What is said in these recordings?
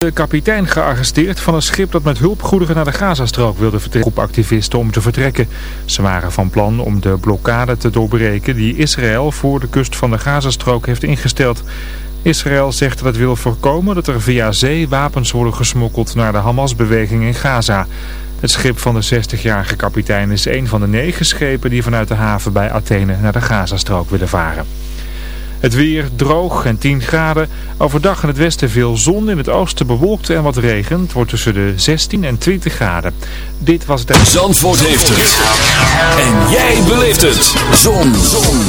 De kapitein gearresteerd van een schip dat met hulpgoederen naar de Gazastrook wilde vertrekken. Groep activisten om te vertrekken. Ze waren van plan om de blokkade te doorbreken die Israël voor de kust van de Gazastrook heeft ingesteld. Israël zegt dat het wil voorkomen dat er via zee wapens worden gesmokkeld naar de Hamas-beweging in Gaza. Het schip van de 60-jarige kapitein is een van de negen schepen die vanuit de haven bij Athene naar de Gazastrook willen varen. Het weer droog en 10 graden. Overdag in het westen veel zon, in het oosten bewolkt en wat regen. Het wordt tussen de 16 en 20 graden. Dit was het... Zandvoort heeft het. En jij beleeft het. Zon. zon.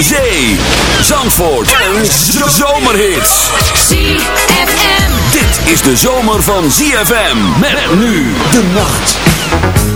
Zee. Zandvoort. En zomerhits. ZFM. Dit is de zomer van ZFM. Met nu de nacht.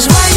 Cause why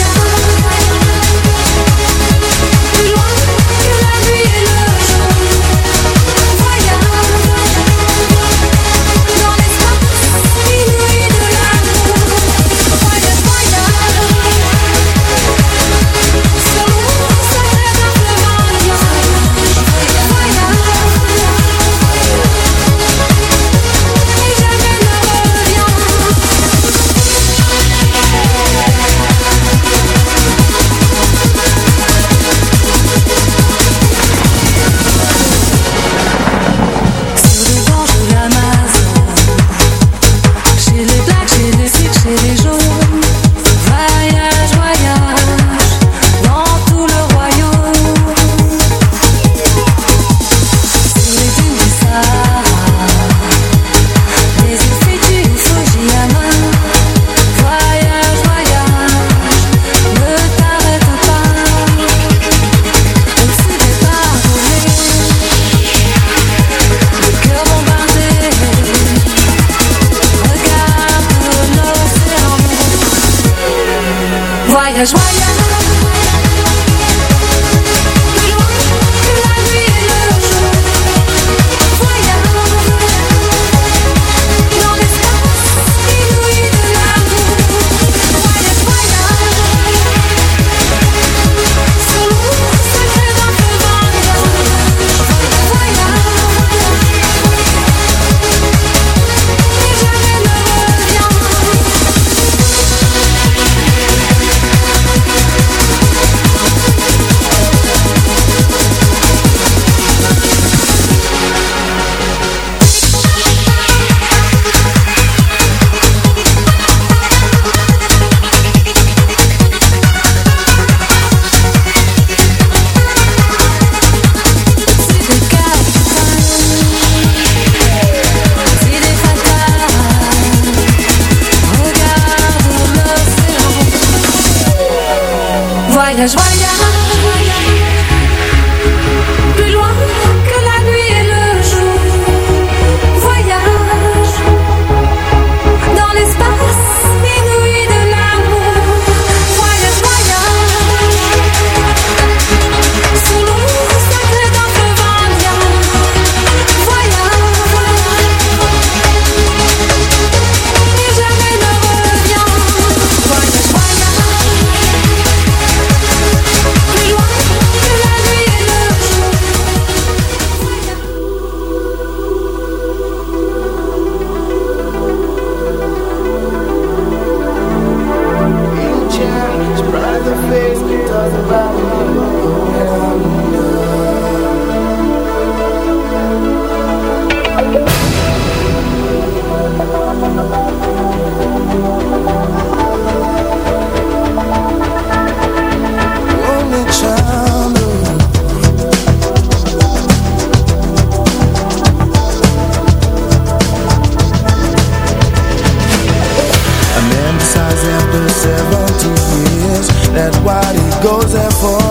after 17 years. That's what he goes there for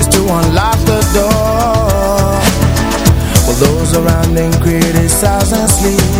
Is to unlock the door. While well, those around him criticize and sleep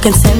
can send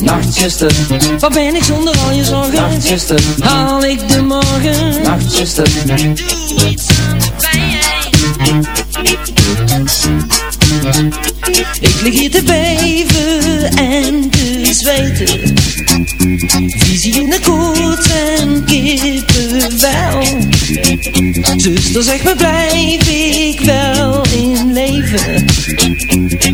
nachtzuster, Wat ben ik zonder al je zorgen? nachtzuster, Haal ik de morgen? nachtzuster, Ik lig hier te beven en te zweten. Visie in de koets en kippenvel Zuster zeg me blijf ik wel in leven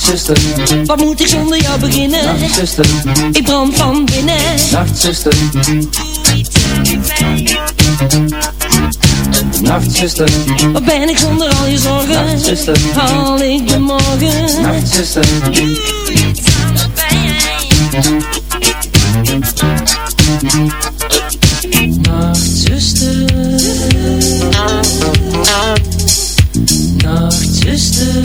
Nachtzuster, Wat moet ik zonder jou beginnen? Nachtzuster, Ik brand van binnen. Nachtzuster, Nachtzuster, Waar ben ik zonder al je zorgen? Nachtzuster, Haal ik de morgen? Nachtzuster, even bij me liggen. Nachtzuster,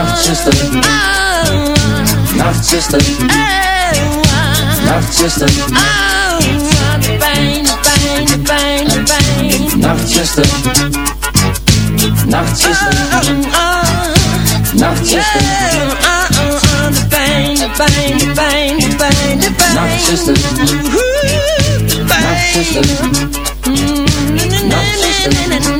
Nachtzuster, Nachtzuster, Nachtzuster, pijn, de pijn, pijn, de pijn. Nachtzuster, Nachtzuster, Nachtzuster, De pijn, de pijn, de pijn, de pijn, de pijn. Nachtzuster, Nachtzuster, All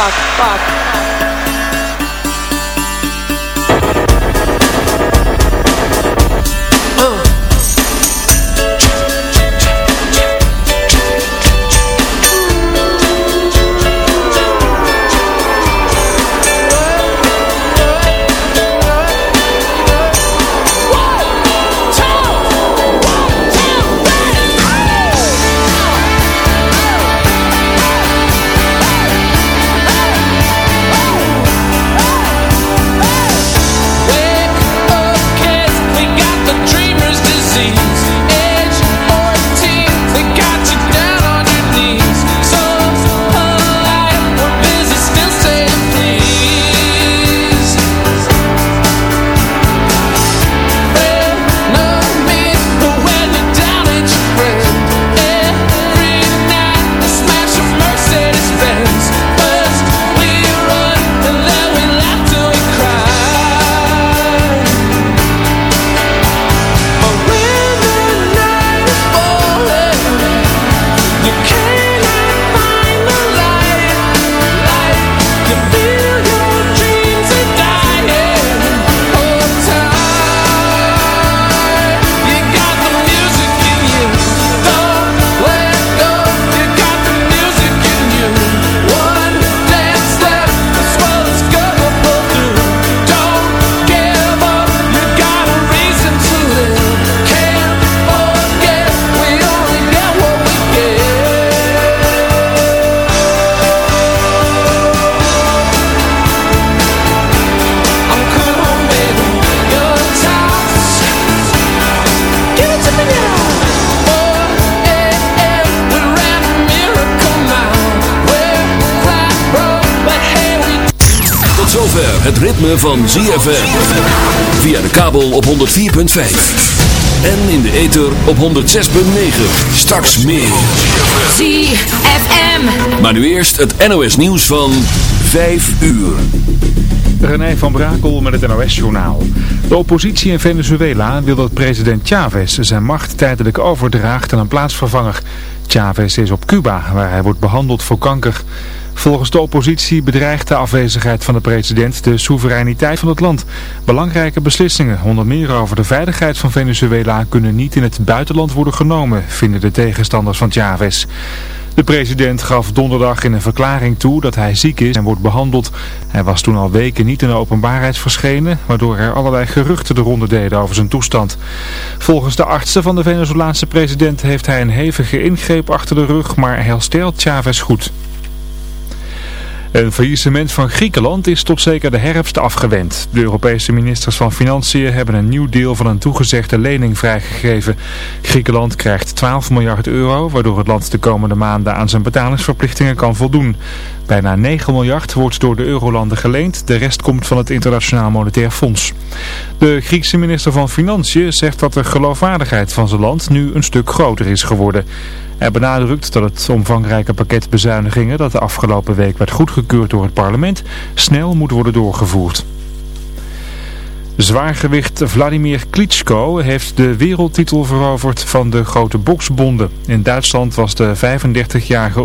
What the Het ritme van ZFM. Via de kabel op 104.5. En in de ether op 106.9. Straks meer. ZFM. Maar nu eerst het NOS nieuws van 5 uur. René van Brakel met het NOS-journaal. De oppositie in Venezuela wil dat president Chavez zijn macht tijdelijk overdraagt aan een plaatsvervanger. Chavez is op Cuba, waar hij wordt behandeld voor kanker. Volgens de oppositie bedreigt de afwezigheid van de president de soevereiniteit van het land. Belangrijke beslissingen, onder meer over de veiligheid van Venezuela, kunnen niet in het buitenland worden genomen, vinden de tegenstanders van Chavez. De president gaf donderdag in een verklaring toe dat hij ziek is en wordt behandeld. Hij was toen al weken niet in de openbaarheid verschenen, waardoor er allerlei geruchten de ronde deden over zijn toestand. Volgens de artsen van de Venezolaanse president heeft hij een hevige ingreep achter de rug, maar herstelt Chavez goed. Een faillissement van Griekenland is tot zeker de herfst afgewend. De Europese ministers van Financiën hebben een nieuw deel van een toegezegde lening vrijgegeven. Griekenland krijgt 12 miljard euro, waardoor het land de komende maanden aan zijn betalingsverplichtingen kan voldoen. Bijna 9 miljard wordt door de eurolanden geleend, de rest komt van het Internationaal Monetair Fonds. De Griekse minister van Financiën zegt dat de geloofwaardigheid van zijn land nu een stuk groter is geworden. Hij benadrukt dat het omvangrijke pakket bezuinigingen dat de afgelopen week werd goedgekeurd door het parlement snel moet worden doorgevoerd. Zwaargewicht Vladimir Klitschko heeft de wereldtitel veroverd van de grote boksbonden. In Duitsland was de 35-jarige